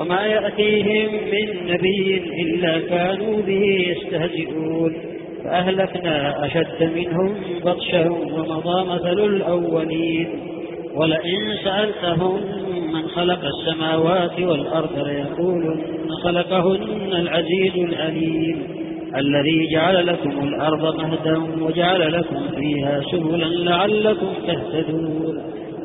وما يأتيهم من نبي إلا كانوا به يستهزئون. فأهلكنا أشد منهم بطشا ومضى مثل الأولين. ولئن سألتهم من خلق السماوات والأرض ليقولن خلقهن العزيز العليم. الذي جعل لكم الأرض مهدا وجعل لكم فيها سبلا لعلكم تهتدون.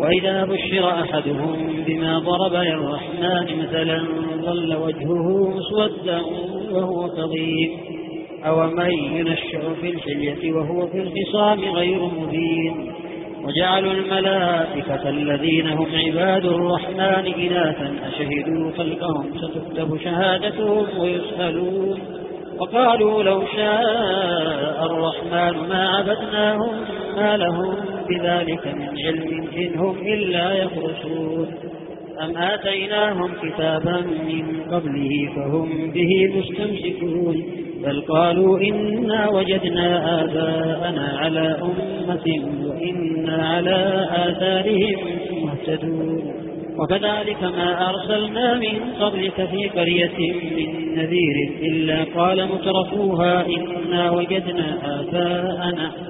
وإذا بشر أحدهم بما ضرب للرحمن مثلا ظل وجهه مسودا وهو كظيم. أومن ينشأ في الحلية وهو في الخصام غير مبين وجعلوا الملائكة الذين هم عباد الرحمن إناثا. أشهدوا خلقهم ستكتب شهادتهم ويسألون. وقالوا لو شاء الرحمن ما عبدناهم ما لهم بذلك من علم إن هم إلا يخرسون أم آتيناهم كتابا من قبله فهم به مستمسكون. بل قالوا إنا وجدنا آباءنا على أمة وإنا على آثارهم مهتدون. وكذلك ما أرسلنا من قبلك في قرية من نذير إلا قال مترفوها إنا وجدنا آباءنا.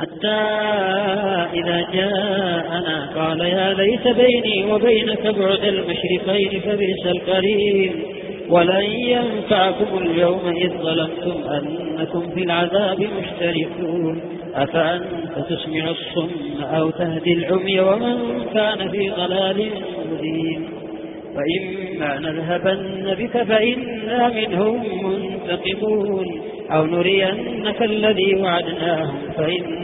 حتى إذا جاءنا قال يا ليت بيني وبينك بعد المشرقين فبئس القرين ولن ينفعكم اليوم إذ ظلمتم أنكم في العذاب مشتركون أفأنت تسمع الصم أو تهدي العمي ومن كان في ضلال مبين فإما نذهبن بك فإنا منهم منتقمون أو نرينك الذي وعدناهم فإنا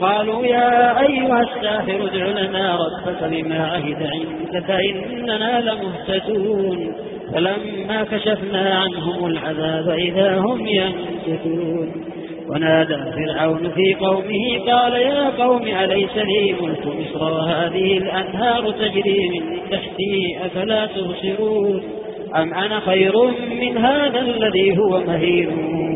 وقالوا يا أيها الساحر ادع لنا ربك بما عهد عندك فإننا لمهتدون فلما كشفنا عنهم العذاب إذا هم ينكثون ونادى فرعون في قومه قال يا قوم أليس لي ملك مصر وهذه الأنهار تجري من تحتي أفلا تبصرون أم أنا خير من هذا الذي هو مهين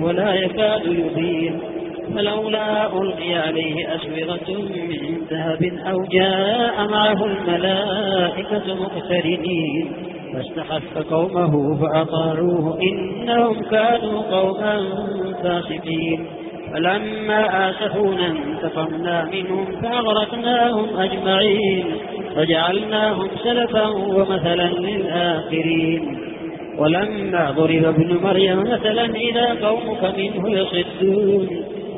ولا يكاد يبين فلولا ألقي عليه أسورة من ذهب أو جاء معه الملائكة مقترنين. فاستخف قومه فأطاعوه إنهم كانوا قوما فاسقين. فلما آسفونا انتقمنا منهم فأغرقناهم أجمعين. وجعلناهم سلفا ومثلا للآخرين. ولما ضرب ابن مريم مثلا إذا قومك منه يصدون.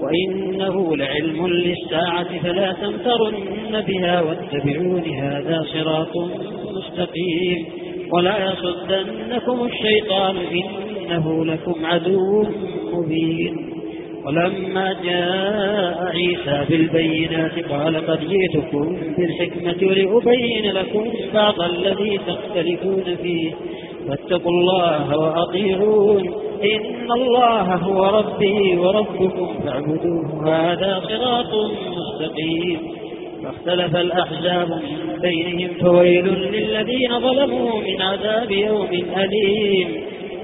وإنه لعلم للساعة فلا تمترن بها واتبعون هذا صراط مستقيم ولا يصدنكم الشيطان إنه لكم عدو مبين ولما جاء عيسى بالبينات قال قد جئتكم بالحكمة لأبين لكم بعض الذي تختلفون فيه فاتقوا الله وأطيعون إن الله هو ربي وربكم فاعبدوه هذا صراط مستقيم. فاختلف الأحزاب من بينهم فويل للذين ظلموا من عذاب يوم أليم.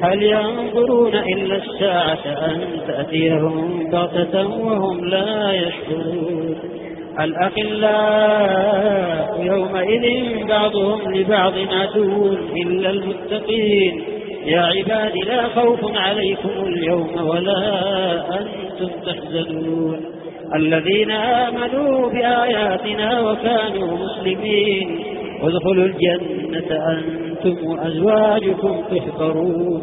هل ينظرون إلا الساعة أن تأتيهم بغتة وهم لا يشكرون الأخلاء يومئذ بعضهم لبعض عدو إلا المتقين. يا عباد لا خوف عليكم اليوم ولا أنتم تحزنون. الذين آمنوا بآياتنا وكانوا مسلمين ادخلوا الجنة أنتم وأزواجكم تحبرون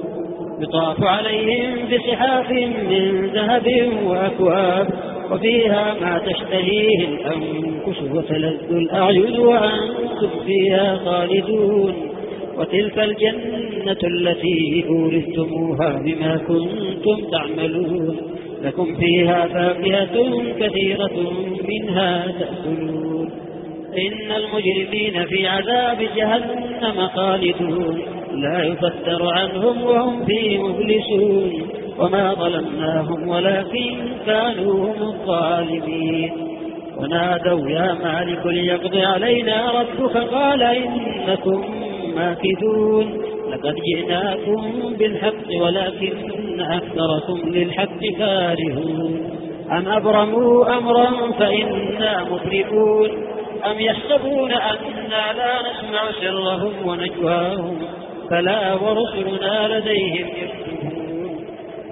يطاف عليهم بسحاف من ذهب وأكواب وفيها ما تشتهيه الأنفس وتلذ الأعين وأنتم فيها خالدون. وتلك الجنة التي أورثتموها بما كنتم تعملون. لكم فيها فاكهة كثيرة منها تأكلون. إن المجرمين في عذاب جهنم خالدون. لا يفتر عنهم وهم فيه مبلسون وما ظلمناهم ولكن كانوا هم الظالمين. ونادوا يا مالك ليقضي علينا ربك. قال إنكم ماكثون. لقد جئناكم بالحق ولكن أكثركم للحق كارهون. أم أبرموا أمرا فإنا مبرمون أم يحسبون أنا لا نسمع سرهم ونجواهم. فلا ورسلنا لديهم يكتبون.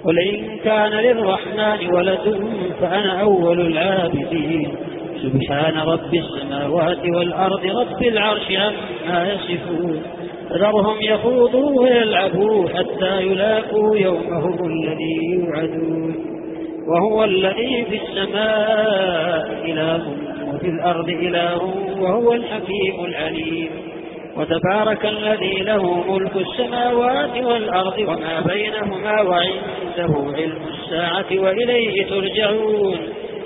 قل إن كان للرحمن ولد فأنا أول العابدين. سبحان رب السماوات والأرض رب العرش عما يصفون. ذرهم يخوضوا ويلعبوا حتى يلاقوا يومهم الذي يوعدون. وهو الذي في السماء إله وفي الأرض إله وهو الحكيم العليم. وتبارك الذي له ملك السماوات والأرض وما بينهما وعنده علم الساعة وإليه ترجعون.